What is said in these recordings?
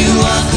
you are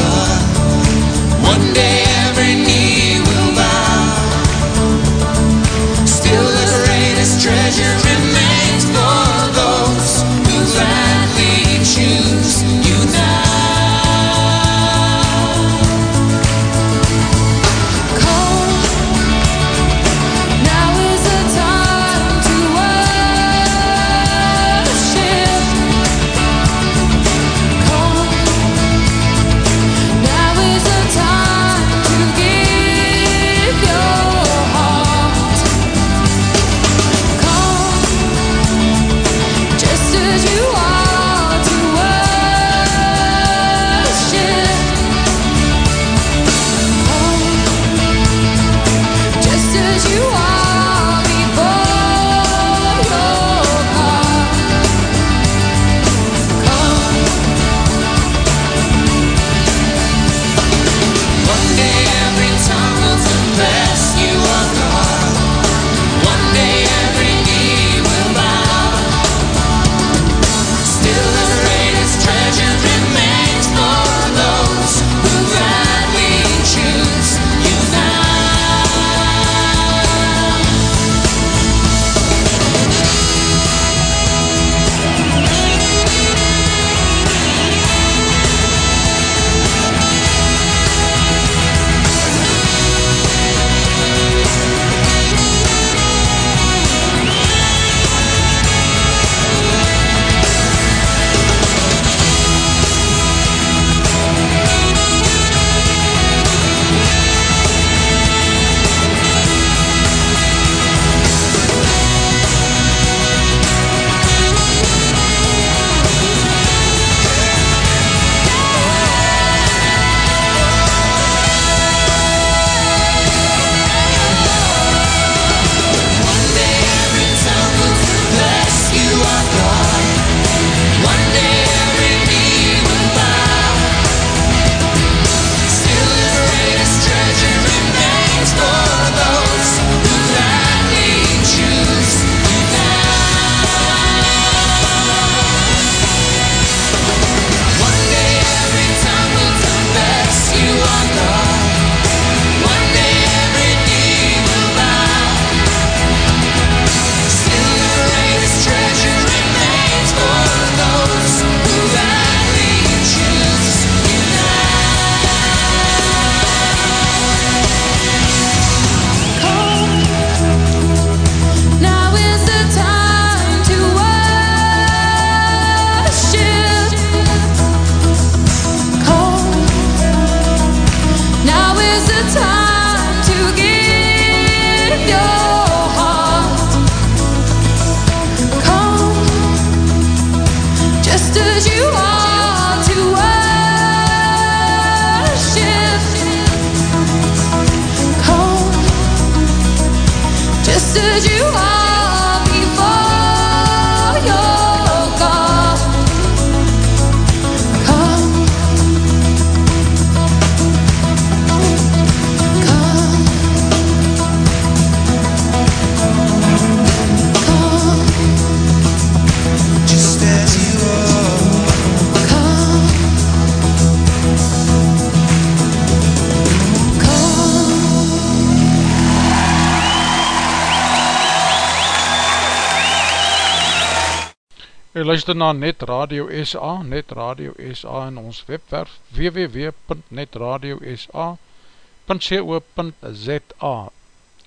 jy luister na Net Radio SA, Net Radio SA en ons webwerf www.netradiosa.co.za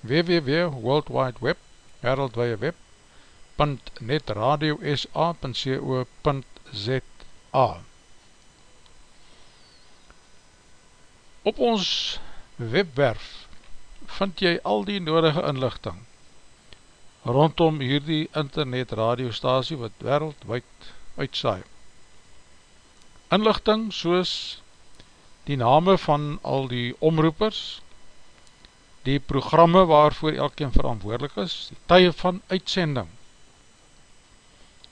www.worldwideweb, wereldwee web, www.netradiosa.co.za Op ons webwerf vind jy al die nodige inlichting rondom hierdie internet radiostasie wat wereldwijd uitsaai. Inlichting soos die name van al die omroepers, die programme waarvoor elkeen verantwoordelik is, die tye van uitsending.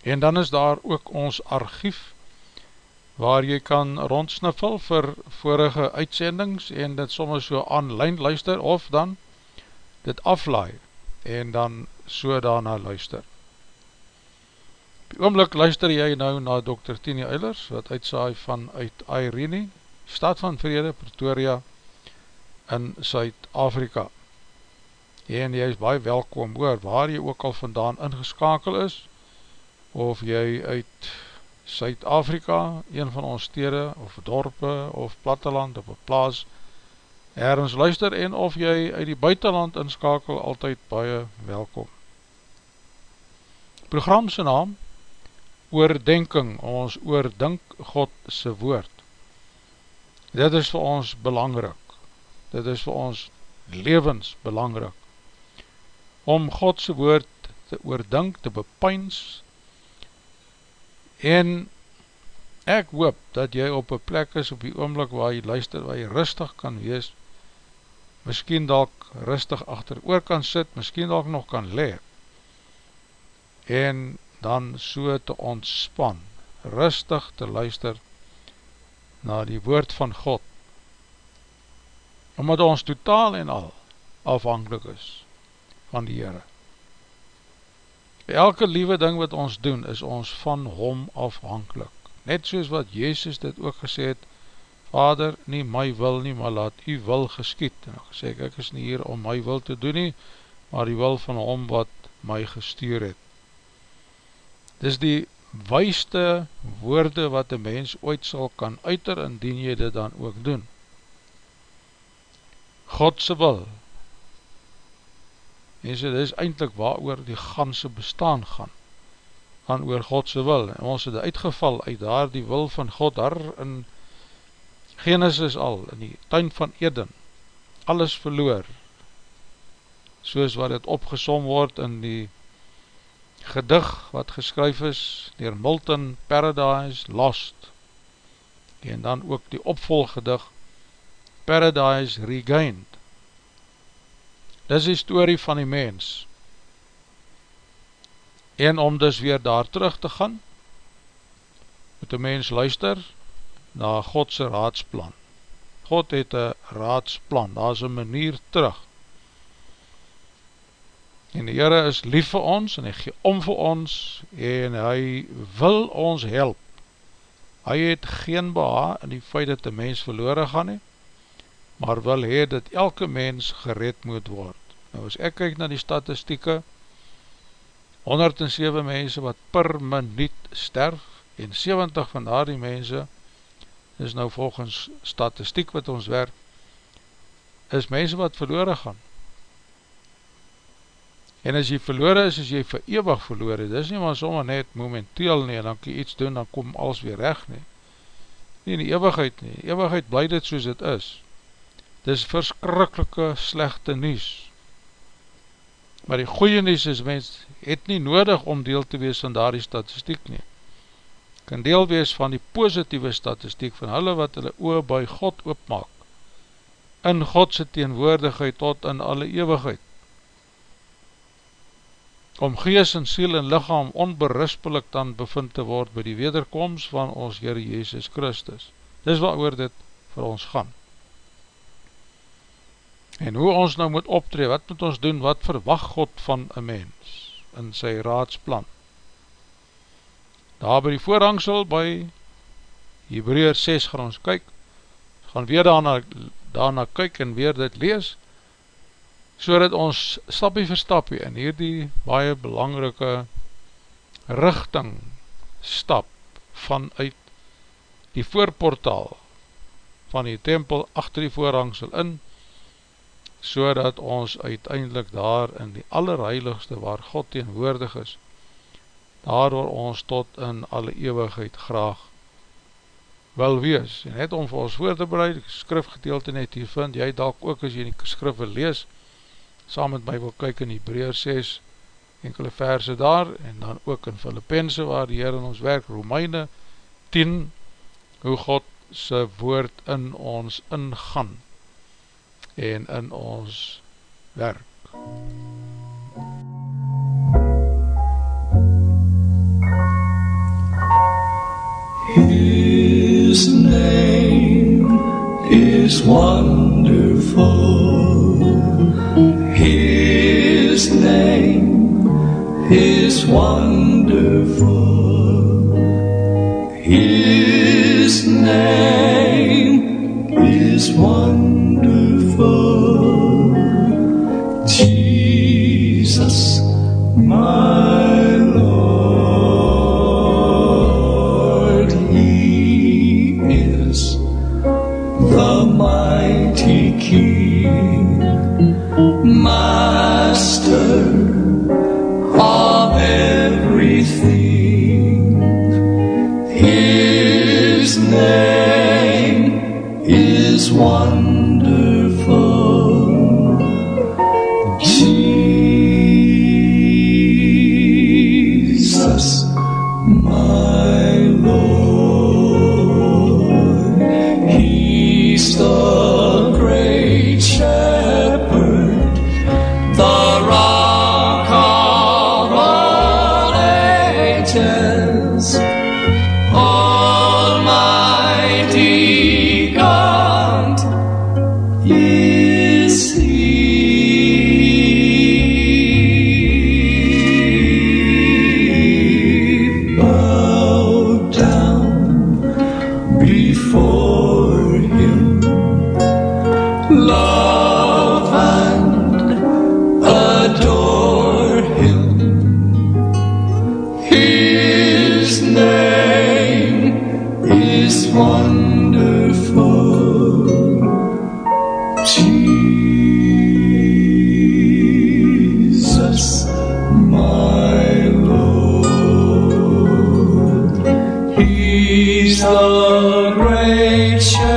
En dan is daar ook ons archief, waar jy kan rondsniffel vir vorige uitsendings en dit soms so online luister of dan dit aflaai en dan so daarna luister. Op die oomlik luister jy nou na Dr. Tini Eilers wat uitsaai van uit Irene, stad van Vrede, Pretoria in Suid-Afrika. En jy is baie welkom hoor, waar jy ook al vandaan ingeskakel is, of jy uit Suid-Afrika, een van ons stede, of dorpe, of platteland, of plaas, ergens luister en of jy uit die buitenland inskakel, altyd baie welkom. Programse naam, oordenking, ons oordink Godse woord. Dit is vir ons belangrik, dit is vir ons levens belangrik, om Godse woord te oordink, te bepyns, en ek hoop dat jy op een plek is op die oomlik waar jy luister, waar jy rustig kan wees, miskien dalk rustig achter oor kan sit, miskien dalk nog kan le, en dan so te ontspan, rustig te luister na die woord van God, omdat ons totaal en al afhankelijk is van die Heere. Elke liewe ding wat ons doen, is ons van hom afhankelijk. Net soos wat Jezus dit ook gesê het, Vader, nie my wil nie, maar laat u wil geskiet. En ek sê, ek is nie hier om my wil te doen nie, maar die wil van hom wat my gestuur het. Dis die wijste woorde wat die mens ooit sal kan uiter, indien jy dit dan ook doen. Godse wil. En sê, dit is eindelijk waar oor die ganse bestaan gaan. Gaan oor Godse wil. En ons het uitgeval uit daar die wil van God daar in Genesis al, in die tuin van Eden, alles verloor, soos wat het opgesom word in die gedig wat geskryf is, dier Milton Paradise Lost, en dan ook die opvolgedig Paradise Regained. Dis die story van die mens, en om dus weer daar terug te gaan, moet die mens luister, na Godse raadsplan. God het een raadsplan, daar is een manier terug. En die Heere is lief vir ons, en hy gee om vir ons, en hy wil ons help. Hy het geen beha in die feit dat die mens verloren gaan nie, maar wil hy dat elke mens gered moet word. Nou as ek kyk na die statistieke, 107 mense wat per minuut sterf, en 70 van daar die mense, is nou volgens statistiek wat ons werk, is mense wat verloren gaan. En as jy verloren is, is jy vereeuwig verloren. Dit is nie maar sommer net momenteel nie, en dan kan jy iets doen, dan kom alles weer recht nie. Nie in die eeuwigheid nie. Die eeuwigheid bly dit soos. Dit is verskrikkelike slechte nies. Maar die goeie nies is, mens het nie nodig om deel te wees van daar die statistiek nie kan deel wees van die positieve statistiek van hulle wat hulle oor by God oopmaak, in Godse teenwoordigheid tot in alle eeuwigheid, om gees en siel en lichaam onberispelik dan bevind te word by die wederkomst van ons Heer Jezus Christus. Dis wat oor dit vir ons gaan. En hoe ons nou moet optree, wat moet ons doen, wat verwacht God van een mens in sy raadsplan? daar by die voorhangsel by Hebreer 6 gaan ons kyk, gaan weer daarna, daarna kyk en weer dit lees, so dat ons stapie vir stapie in hierdie baie belangrike richting stap vanuit die voorportaal van die tempel achter die voorhangsel in, so dat ons uiteindelik daar in die allerheiligste waar God teenwoordig is, daardoor ons tot in alle eeuwigheid graag wil wees. En net om vir ons voor te bereid, skrifgedeelte net hier vind, jy dalk ook as jy die skrif wil lees, saam met my wil kyk in Hebreer 6, enkele verse daar, en dan ook in Filippense waar die Heer in ons werk, Romeine 10, hoe God sy woord in ons ingaan, en in ons werk. His name is wonderful. Wonderful. His name is wonderful. My great shepherd,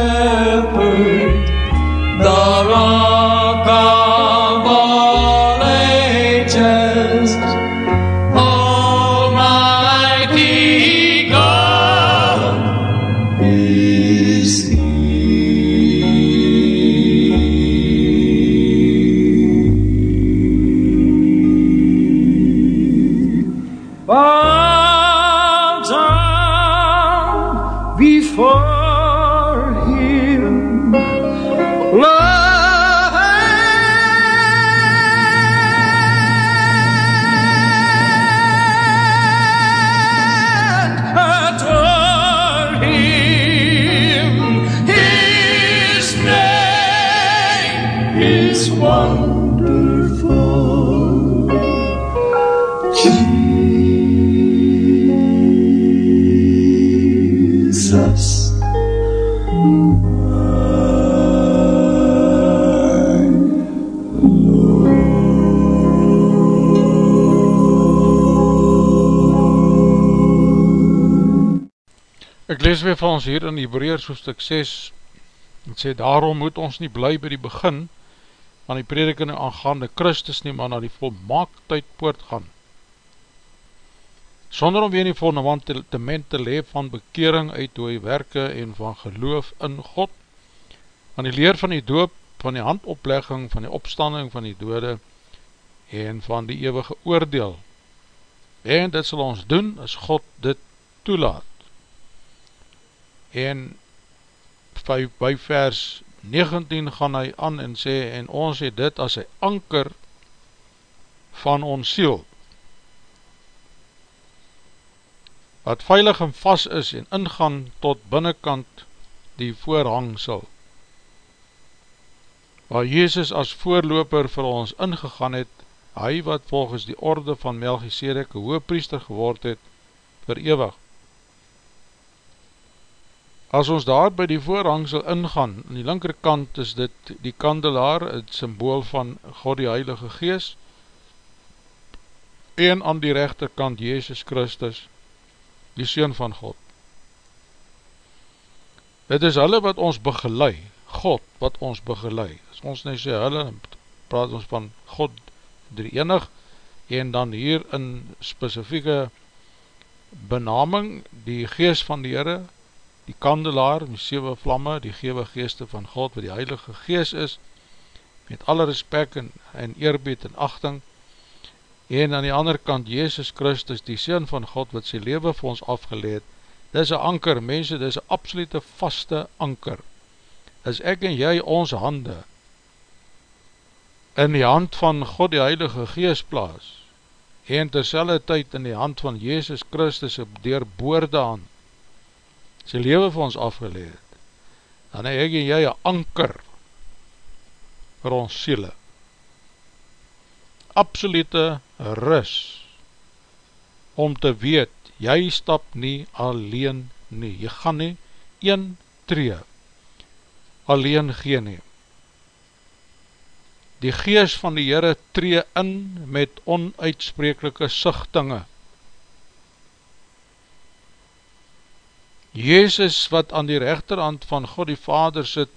lees weer van ons hier in Hebreërs hoofstuk 6 Het sê, daarom moet ons nie bly by die begin van die prediking aangaande Christus nie, maar na die volmaaktheid poort gaan. Sonder om weer in die fundament te leef van bekering uit dooie werke en van geloof in God, van die leer van die doop, van die handoplegging, van die opstanding van die dode en van die eeuwige oordeel. En dit sal ons doen as God dit toelaat. En by, by vers 19 gaan hy aan en sê, en ons het dit as een anker van ons siel, wat veilig en vast is en ingaan tot binnenkant die voorhangsel, waar Jezus as voorloper vir ons ingegaan het, hy wat volgens die orde van Melchisedek een hoogpriester geword het, vir eeuwig. As ons daar by die voorhangsel ingaan, in die linkerkant is dit die kandelaar, het symbool van God die Heilige Gees, en aan die rechterkant Jezus Christus, die Seun van God. Dit is hulle wat ons begelei, God wat ons begelei. As ons nie sê hulle, praat ons van God drie enig, en dan hier in specifieke benaming, die geest van die Heere, die kandelaar, die 7 vlamme, die gewe geeste van God, wat die heilige geest is, met alle respect en, en eerbied en achting, en aan die ander kant, Jezus Christus, die Seen van God, wat sy leven vir ons afgeleid, dit is een anker, mense, dit is een absolute vaste anker, is ek en jy ons hande, in die hand van God die Heilige Geest plaas, en terselfde tyd in die hand van Jezus Christus, door boorde hand, sy leven vir ons afgeleid, dan het ek en jy een anker, vir ons siele. Absolute ris, om te weet, jy stap nie alleen nie, jy gaan nie een tree alleen gee nie. Die gees van die Heere tree in met onuitsprekelike sichtinge. Jezus wat aan die rechterhand van God die Vader sit,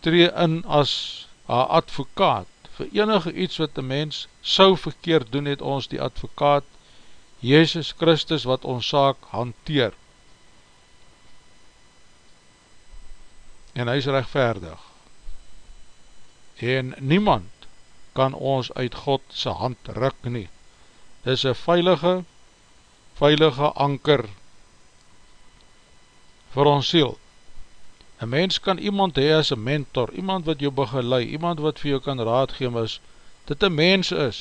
tree in as haar advokaat, vir enige iets wat die mens sou verkeerd doen, het ons die advokaat, Jezus Christus, wat ons saak hanteer. En hy is rechtvaardig. En niemand kan ons uit God sy hand ruk nie. Dit is een veilige, veilige anker vir ons siel. Een mens kan iemand hee as een mentor, iemand wat jou begeleid, iemand wat vir jou kan raadgeem is, dit een mens is.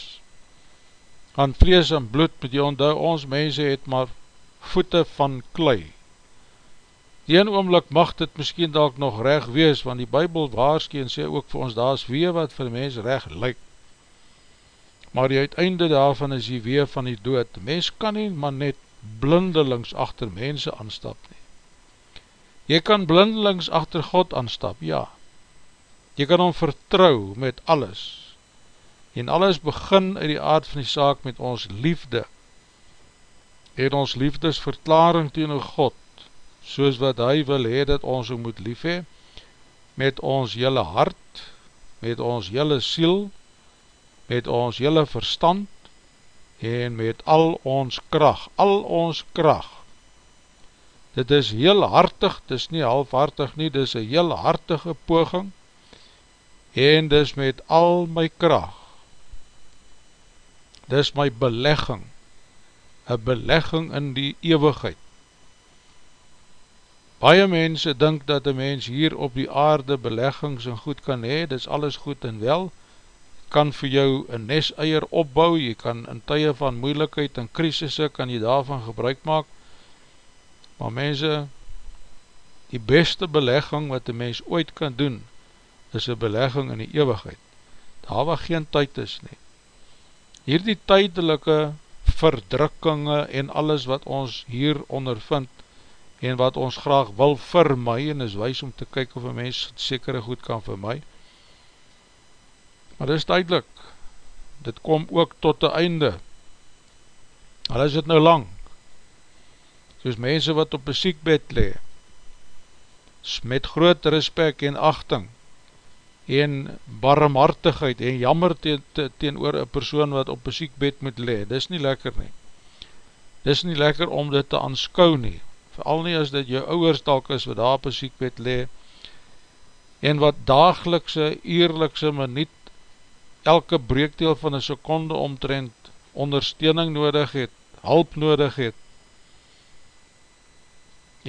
Aan vlees en bloed met jou onthou, ons mense het maar voete van klei. Die ene oomlik mag dit miskien dalk nog reg wees, want die bybel waarski en sê ook vir ons, daar is wee wat vir mens reg lyk. Maar die uiteinde daarvan is die wee van die dood. Mens kan nie maar net blindelings achter mense aanstap nie. Jy kan blindelings achter God aanstap, ja. Jy kan hom vertrouw met alles. En alles begin uit die aard van die saak met ons liefde. En ons liefdesverklaring tegen God, soos wat hy wil hee dat ons hom moet lief hee, met ons jylle hart, met ons jylle siel, met ons jylle verstand, en met al ons kracht, al ons kracht, Dit is heel hartig, dit is nie halfhartig nie, dit is een heel hartige poging en dit is met al my kracht. Dit is my belegging, een belegging in die eeuwigheid. Baie mense dink dat een mens hier op die aarde beleggings en goed kan hee, dit is alles goed en wel, kan vir jou een nes eier opbou, jy kan in tye van moeilikheid en krisisse, kan jy daarvan gebruik maak, Maar mense, die beste belegging wat die mens ooit kan doen, is een belegging in die eeuwigheid. Daar waar geen tyd is nie. Hier die tydelike verdrukkinge en alles wat ons hier ondervind en wat ons graag wil my en is wees om te kyk of een mens sekere goed kan my. Maar dit is tydelik, dit kom ook tot die einde. Al is dit nou lang, soos mense wat op een siekbed le, met groot respect en achting, en barmhartigheid en jammer teen, teen oor een persoon wat op een siekbed moet le, dis nie lekker nie. Dis nie lekker om dit te aanskou nie, vooral nie as dit jou ouwers talk is wat daar op een siekbed le, en wat dagelikse, eerlikse minuut, elke breekdeel van een seconde omtrent ondersteuning nodig het, hulp nodig het,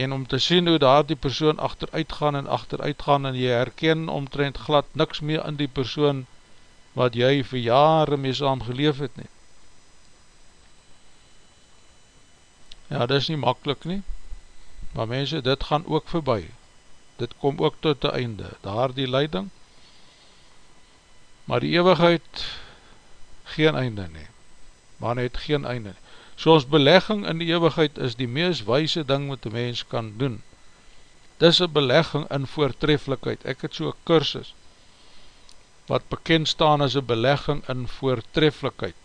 en om te sien hoe daar die persoon achteruit gaan en achteruit gaan en jy herken omtrent glad niks meer in die persoon wat jy vir jare mee saam geleef het nie. Ja, dit is nie makkelijk nie, maar mense, dit gaan ook voorbij. Dit kom ook tot die einde, daar die leiding, maar die eeuwigheid geen einde nie, maar net geen einde nie. So ons belegging in die eeuwigheid is die mees wijse ding wat die mens kan doen. Dis een belegging in voortreffelikheid. Ek het so een kursus wat bekend staan as een belegging in voortreffelikheid.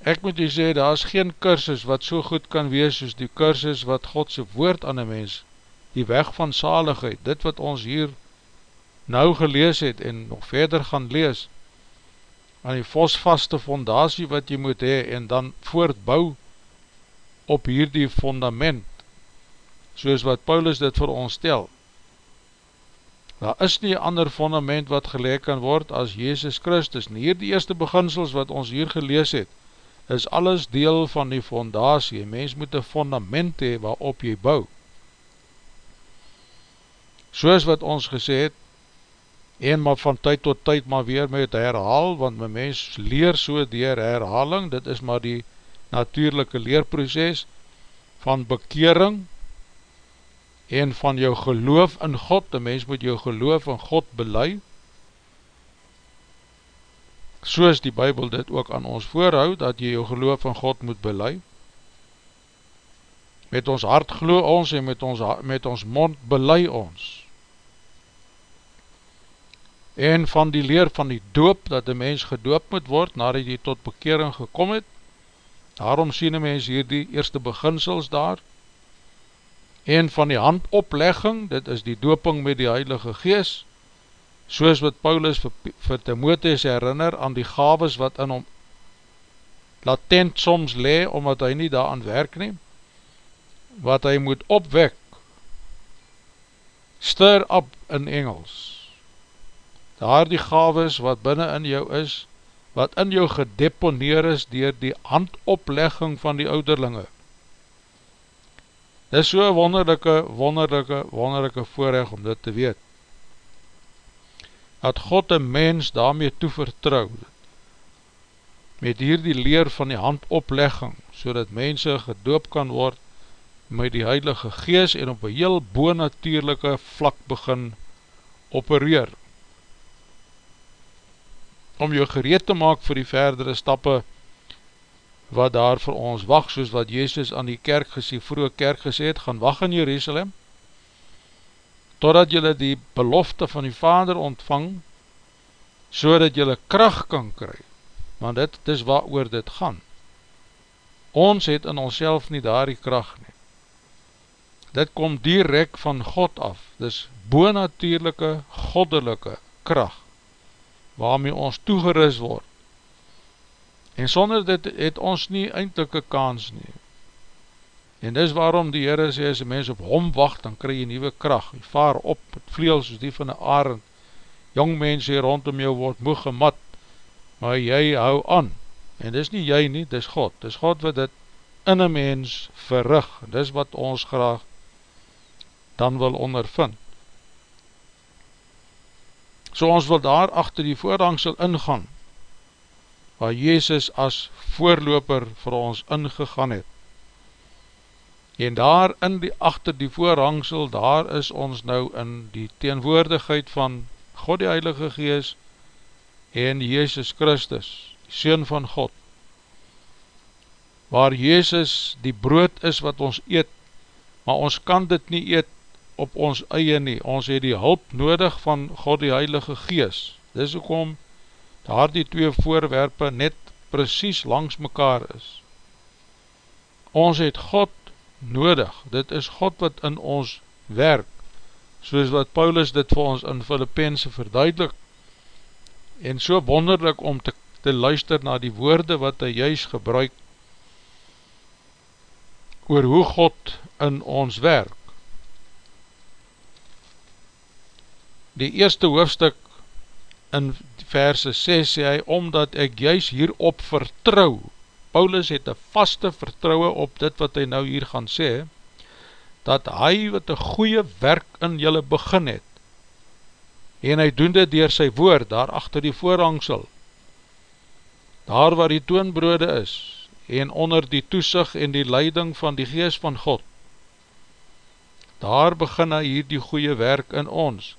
Ek moet jy sê, daar is geen kursus wat so goed kan wees soos die kursus wat Godse woord aan die mens, die weg van saligheid, dit wat ons hier nou gelees het en nog verder gaan lees, aan die vosvaste fondatie wat jy moet hee en dan voortbou op hierdie fundament, soos wat Paulus dit vir ons stel. Daar is nie ander fundament wat geleek kan word as Jezus Christus. En hier die eerste beginsels wat ons hier gelees het, is alles deel van die fondatie. Mens moet een fundament hee waarop jy bou. Soos wat ons gesê het, en maar van tyd tot tyd maar weer met herhaal, want my mens leer so dier herhaling, dit is maar die natuurlijke leerproces van bekering en van jou geloof in God, die mens moet jou geloof in God belei, soos die Bijbel dit ook aan ons voorhoud, dat jy jou geloof in God moet belei, met ons hart geloof ons en met ons, met ons mond belei ons, en van die leer van die doop, dat die mens gedoop moet word, nadat die tot bekering gekom het, daarom sien die mens hier die eerste beginsels daar, en van die handoplegging, dit is die dooping met die Heilige Gees, soos wat Paulus vir, vir Timotheus herinner aan die gaves wat in hom latent soms le, omdat hy nie daar aan werk neem, wat hy moet opwek, stir up in Engels, daar die gaves wat binnen in jou is, wat in jou gedeponeer is dier die handoplegging van die ouderlinge. Dit is so wonderlijke, wonderlijke, wonderlijke voorrecht om dit te weet. Dat God een mens daarmee toevertrouw, met hier die leer van die handoplegging, so dat mense gedoop kan word met die heilige gees en op een heel boonatuurlijke vlak begin opereer om jou gereed te maak vir die verdere stappe wat daar vir ons wacht, soos wat Jezus aan die kerk gesê, vroege kerk gesê het, gaan wacht in Jerusalem, totdat jylle die belofte van die Vader ontvang, so dat jylle kracht kan kry, want dit, dit is wat oor dit gaan. Ons het in ons nie daar die kracht nie. Dit kom direct van God af, dis boonatuurlijke, goddelike kracht waarmee ons toegeris word. En sonder dit het ons nie eindelike kans nie. En dis waarom die Heere sê, as die mens op hom wacht, dan kry jy nieuwe kracht. Jy vaar op, het vleel soos die van die arend. Jong mens hier rondom jou word moe gemat, maar jy hou aan. En dis nie jy nie, dis God. Dis God wat dit in een mens verrig. Dis wat ons graag dan wil ondervind. So ons wil daar achter die voorhangsel ingaan, waar Jezus as voorloper vir ons ingegaan het. En daar in die achter die voorhangsel, daar is ons nou in die teenwoordigheid van God die Heilige Gees en Jezus Christus, die Seun van God, waar Jezus die brood is wat ons eet, maar ons kan dit nie eet op ons eie nie, ons het die hulp nodig van God die Heilige Gees, dis ook om daar die twee voorwerpe net precies langs mekaar is. Ons het God nodig, dit is God wat in ons werk, soos wat Paulus dit vir ons in Filippense verduidelik, en so wonderlik om te, te luister na die woorde wat hy juist gebruik, oor hoe God in ons werk. Die eerste hoofdstuk in verse 6 sê hy, omdat ek juist hierop vertrouw, Paulus het een vaste vertrouwe op dit wat hy nou hier gaan sê, dat hy wat een goeie werk in julle begin het, en hy doen dit dier sy woord, daar achter die voorhangsel, daar waar die toonbrode is, en onder die toesig en die leiding van die geest van God, daar begin hy hier die goeie werk in ons,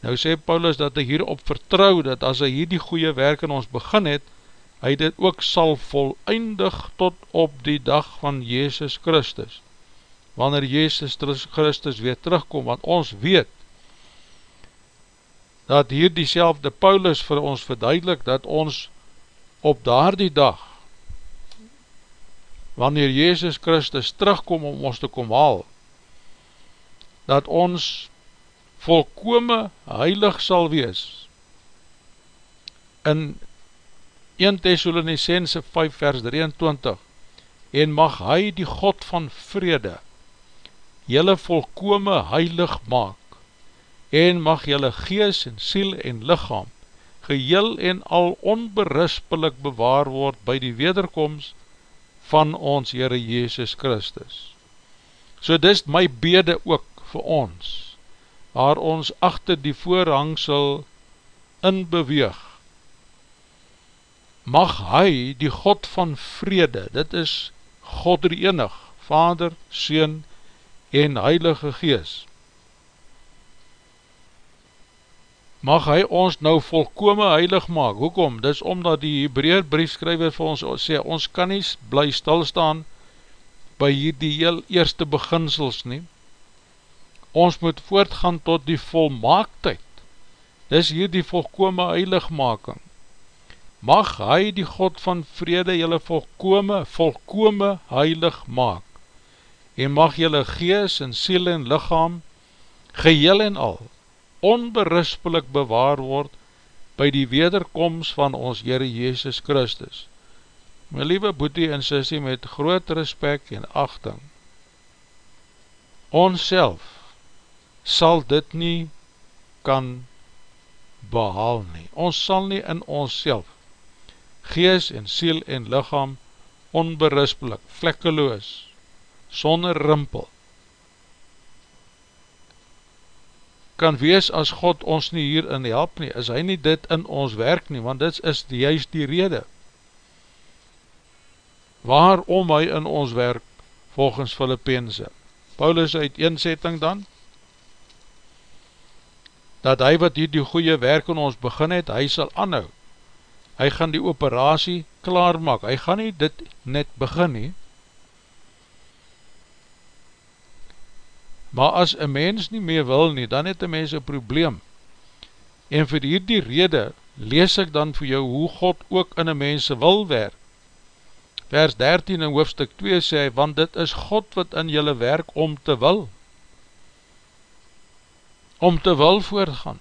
Nou sê Paulus dat hy hierop vertrouw dat as hy hier die goeie werk in ons begin het, hy dit ook sal voleindig tot op die dag van Jezus Christus. Wanneer Jezus Christus weer terugkom, want ons weet dat hier die Paulus vir ons verduidelik dat ons op daar die dag, wanneer Jezus Christus terugkom om ons te kom haal, dat ons volkome heilig sal wees. In 1 Thessalonicense 5 vers 23 En mag hy die God van vrede Julle volkome heilig maak. En mag julle gees en siel en lichaam Geheel en al onberispelik bewaar word By die wederkomst van ons Heere Jezus Christus. So dis my bede ook vir ons Waar ons achter die voorhangsel in beweeg mag hy die God van vrede, dit is God die enig, Vader, Seun en Heilige Gees, mag hy ons nou volkome heilig maak, hoekom? Dit is omdat die Hebraer briefskryver vir ons sê, ons kan nie bly stilstaan by hierdie heel eerste beginsels nie, ons moet voortgaan tot die volmaaktheid, dit is hier die volkome heiligmaking, mag hy die God van vrede jylle volkome, volkome heilig maak, en mag jylle gees en siel en lichaam, geheel en al, onberispelik bewaar word, by die wederkomst van ons Heere Jezus Christus. My liewe boete en sissie met groot respect en achting, ons self sal dit nie kan behaal nie. Ons sal nie in ons self gees en siel en lichaam onberispelik, vlekkeloos, sonder rimpel, kan wees as God ons nie hierin help nie, is hy nie dit in ons werk nie, want dit is die, juist die rede, waarom hy in ons werk, volgens Filippense. Paulus uit eenzetting dan, dat hy wat hier die goeie werk in ons begin het, hy sal anhoud, hy gaan die operatie klaar maak, hy gaan nie dit net begin nie, maar as een mens nie meer wil nie, dan het een mens een probleem, en vir hierdie rede, lees ek dan vir jou hoe God ook in een mens wil werk, vers 13 in hoofdstuk 2 sê want dit is God wat in julle werk om te wil, om te wil voortgaan,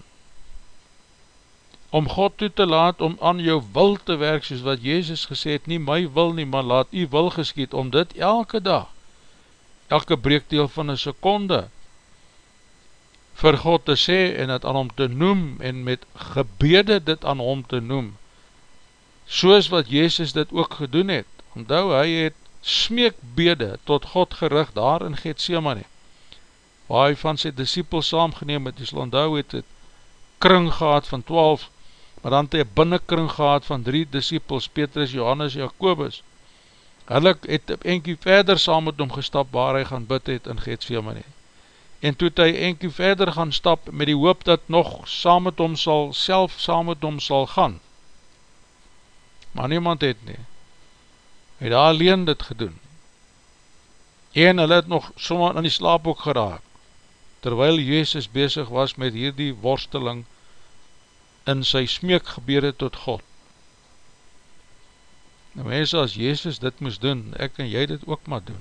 om God toe te laat om aan jou wil te werk, soos wat Jezus gesê het, nie my wil nie, maar laat u wil geskiet, om dit elke dag, elke breekdeel van een seconde, vir God te sê, en het aan hom te noem, en met gebede dit aan hom te noem, soos wat Jezus dit ook gedoen het, omdat hy het smeekbede tot God gerig daar in Gethsemane, waar hy van sy disciples saamgeneem het, die slandou het het kring gehad van maar dan het hy binnenkring gehad van drie disciples, Petrus, Johannes, Jacobus. Hulle het enkie verder saam met hom gestap waar hy gaan bid het in Gethsemane. En toe het hy enkie verder gaan stap met die hoop dat nog saam met hom sal, self saam met hom sal gaan. Maar niemand het nie. Hy het alleen dit gedoen. En hulle het nog sommer in die slaap ook geraak, terwyl Jezus bezig was met hierdie worsteling in sy smeekgebede tot God. Nou mense, as Jezus dit moes doen, ek en jy dit ook maar doen.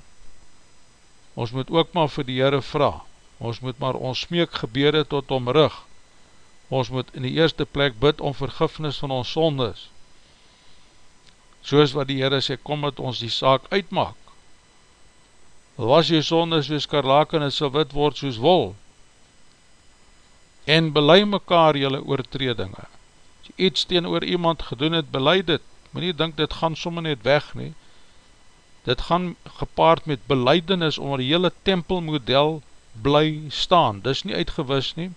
Ons moet ook maar vir die Heere vraag, ons moet maar ons smeekgebede tot om rug, ons moet in die eerste plek bid om vergifnis van ons sondes, soos wat die Heere sê, kom het ons die saak uitmaak, was jy sondes wees karlaak en sal wit word soos wol, en belei mekaar jylle oortredinge. As jy iets teen oor iemand gedoen het, belei dit, moet nie dink dit gaan sommer net weg nie, dit gaan gepaard met beleidenis om die hele tempelmodel bly staan, dis nie uitgewis nie,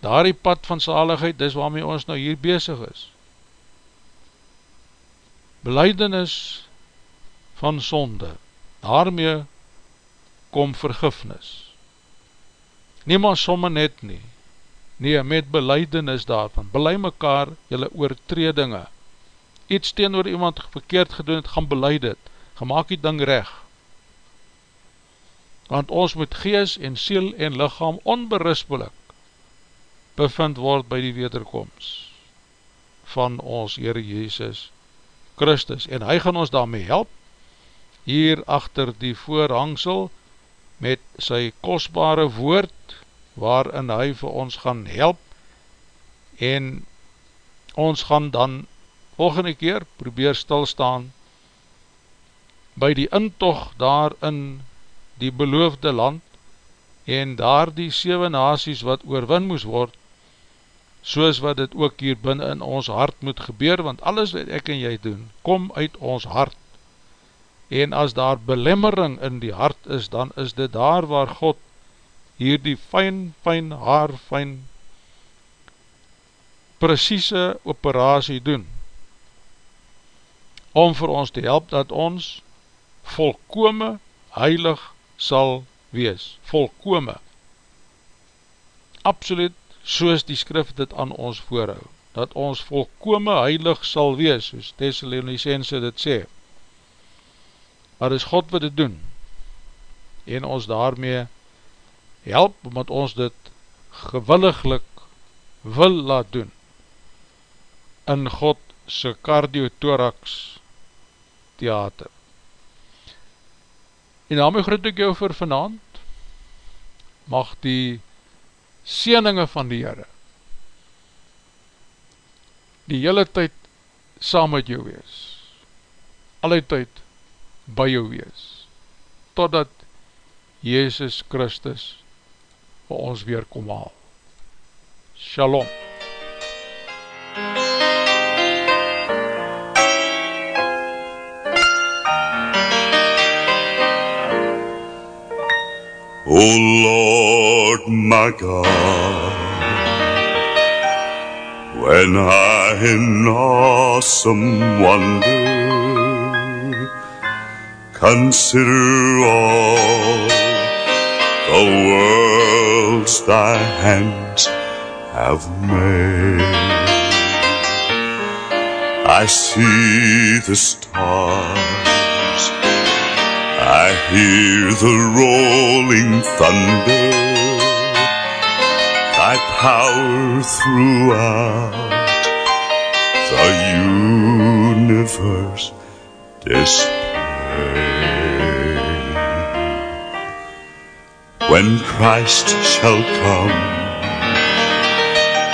daar die pad van zaligheid, dis waarmee ons nou hier bezig is, beleidenis van sonde, daarmee kom vergifnis, nie maar somme net nie, nie, met beleidenis daarvan, belei mekaar jylle oortredinge, iets teen oor iemand verkeerd gedoen het, gaan beleid het, gemaak die ding reg, want ons moet gees en siel en lichaam onberispelik bevind word by die wederkomst van ons Heere Jezus Christus, en hy gaan ons daarmee help, hier achter die voorhangsel, met sy kostbare woord, waarin hy vir ons gaan help, en ons gaan dan volgende keer probeer stilstaan by die intocht daar in die beloofde land en daar die 7 nasies wat oorwin moes word, soos wat dit ook hier binnen in ons hart moet gebeur, want alles wat ek en jy doen, kom uit ons hart. En as daar belemmering in die hart is, dan is dit daar waar God hier die fijn, fijn haar, fijn, precieze operatie doen, om vir ons te help dat ons volkome heilig sal wees, volkome, absoluut soos die skrif dit aan ons voorhou, dat ons volkome heilig sal wees, soos Thessalonicense dit sê, maar is God wat dit doen, en ons daarmee help, omdat ons dit gewilliglik wil laat doen, in God se cardiothorax theater. En daarmee groet ek jou vir vanavond, mag die sieninge van die Heere die hele tyd saam met jou wees, alle tyd by jou wees, totdat Jezus Christus vir ons weer kom haal. Shalom. O Lord my God, when I in awesome wonder consider all the worlds thy hands have made, I see the stars. I hear the rolling thunder, thy power throughout the universe display. When Christ shall come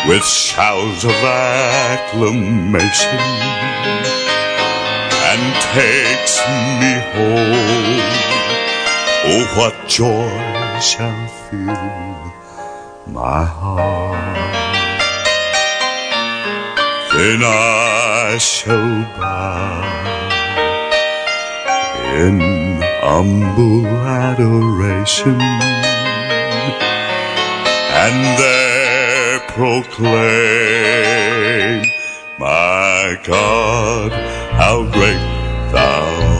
with shouts of acclamation, and takes me home. Oh, what joy shall fill my heart. Then I shall bow in humble adoration. And there proclaim, my God, how great thou